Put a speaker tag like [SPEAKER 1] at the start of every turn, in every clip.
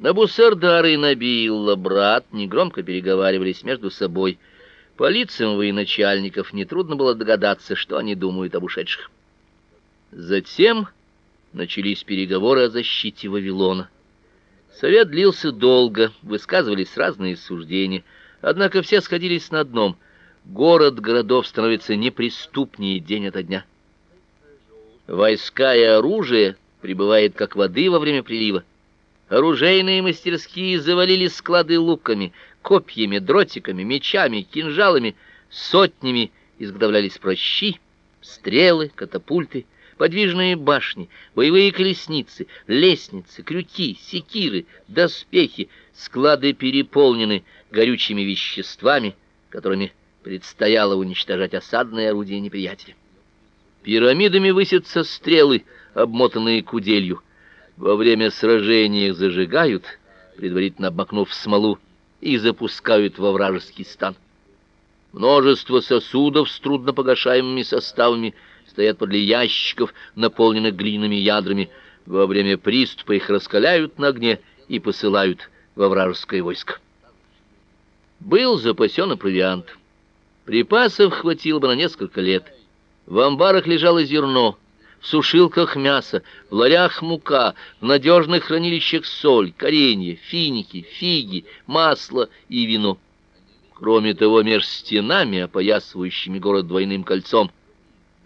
[SPEAKER 1] Набусардар и Набилла, брат, негромко переговаривались между собой. По лицам военачальников нетрудно было догадаться, что они думают об ушедших. Затем начались переговоры о защите Вавилона. Совет длился долго, высказывались разные суждения, однако все сходились на одном: город городов становится неприступнее день ото дня. Войска и оружие прибывает как воды во время прилива. Оружейные мастерские завалили склады луками, копьями, дротиками, мечами, кинжалами, сотнями изготовлялись прощи, стрелы, катапульты, подвижные башни, боевые колесницы, лестницы, крюки, секиры, доспехи, склады переполнены горючими веществами, которыми предстояло уничтожать осадные орудия неприятеля. Пирамидами высятся стрелы, обмотанные куделью. Во время сражения их зажигают, предварительно обмакнув в смолу, и запускают во вражеский стан. Множество сосудов с труднопогашаемыми составами стоят подле ящиков, наполненных глиняными ядрами. Во время приступа их раскаляют на огне и посылают во вражеское войско. Был запасен и провиант. Припасов хватило бы на несколько лет. В амбарах лежало зерно, в сушилках мясо, в ларях мука, в надежных хранилищах соль, коренья, финики, фиги, масло и вино. Кроме того, меж стенами, опоясывающими город двойным кольцом,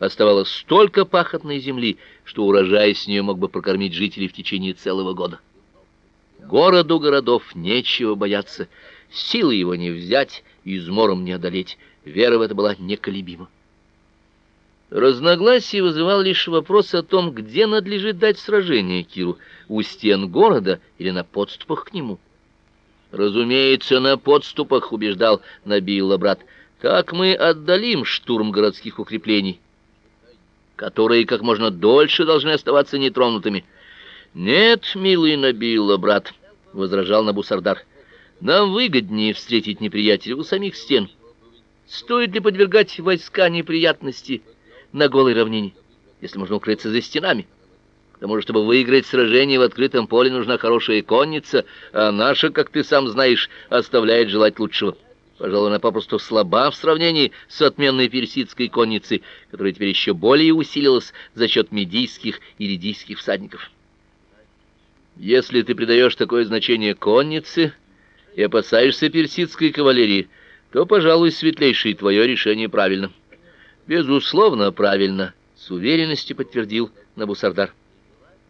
[SPEAKER 1] оставалось столько пахотной земли, что урожай с нее мог бы прокормить жителей в течение целого года. Городу городов нечего бояться, силы его не взять, измором не одолеть. Вера в это была неколебима. Разногласие вызывал лишь вопрос о том, где надлежит дать сражение Киру: у стен города или на подступах к нему. Разумеется, на подступах, убеждал Набилла брат. Так мы отдалим штурм городских укреплений, которые как можно дольше должны оставаться нетронутыми. Нет, милый Набилла брат, возражал Набусардар. Нам выгоднее встретить неприятеля у самих стен. Стоит ли подвергать войска неприятности? На голой равнине, если можно укрыться за стенами. К тому же, чтобы выиграть сражение в открытом поле, нужна хорошая конница, а наша, как ты сам знаешь, оставляет желать лучшего. Пожалуй, она попросту слаба в сравнении с отменной персидской конницей, которая теперь еще более усилилась за счет медийских и лидийских всадников. Если ты придаешь такое значение коннице и опасаешься персидской кавалерии, то, пожалуй, светлейшее твое решение правильно. Безусловно, правильно, с уверенностью подтвердил Набусардар.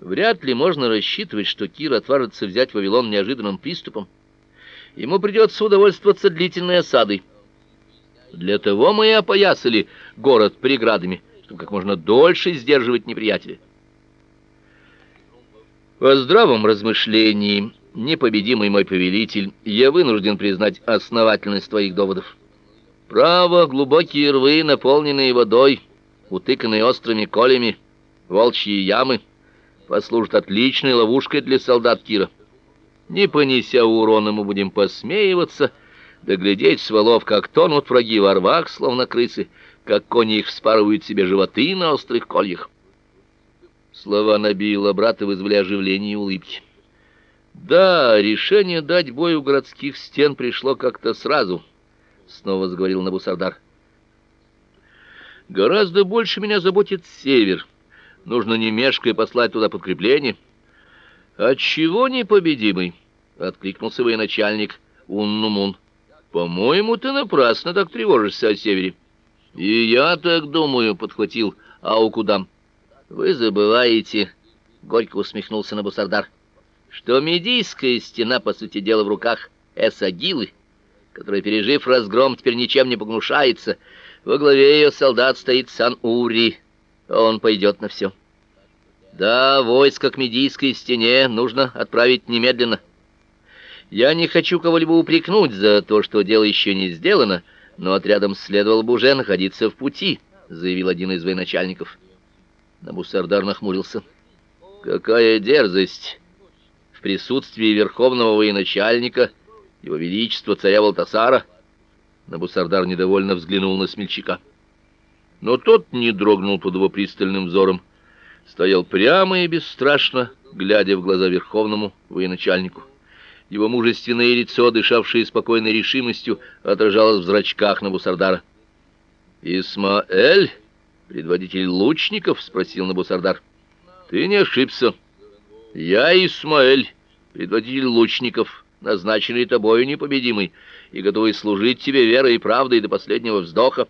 [SPEAKER 1] Вряд ли можно рассчитывать, что Кир отважится взять Вавилон неожиданным приступом. Ему придется удовольствоваться длительной осадой. Для того мы и опоясали город преградами, чтобы как можно дольше сдерживать неприятеля. По здравом размышлении, непобедимый мой повелитель, я вынужден признать основательность твоих доводов. Право, глубокие рвы, наполненные водой, утыканные острыми колями, волчьи ямы, послужат отличной ловушкой для солдат Кира. Не понеся урона, мы будем посмеиваться, да глядеть с валов, как тонут враги во рвах, словно крысы, как кони их вспарывают себе животы на острых кольях. Слова Набила брата вызвали оживление и улыбки. Да, решение дать бой у городских стен пришло как-то сразу — снова заговорил Набусардар. Гораздо больше меня заботит север. Нужно не мешкая послать туда подкрепление. Отчего непобедимый? откликнулся военачальник Уннумун. По-моему, ты напрасно так тревожишься о севере. И я так думаю, подхватил Аукудам. Вы забываете, горько усмехнулся Набусардар, что медийская стена по сути дела в руках Эсагилы которая, пережив разгром, теперь ничем не погнушается. Во главе ее солдат стоит Сан-Ури. Он пойдет на все. Да, войско к Медийской стене нужно отправить немедленно. Я не хочу кого-либо упрекнуть за то, что дело еще не сделано, но отрядом следовало бы уже находиться в пути, заявил один из военачальников. Набусардар нахмурился. Какая дерзость! В присутствии верховного военачальника — его величество царя Валтасара. Набусардар недовольно взглянул на смельчака. Но тот не дрогнул под его пристальным взором, стоял прямо и бесстрашно, глядя в глаза верховному военачальнику. Его мужественное лицо, дышавшее спокойной решимостью, отражалось в зрачках Набусардара. «Исмаэль, предводитель лучников?» — спросил Набусардар. «Ты не ошибся. Я Исмаэль, предводитель лучников, назначенный тобою непобедимый, и готовый служить тебе верой и правдой до последнего вздоха».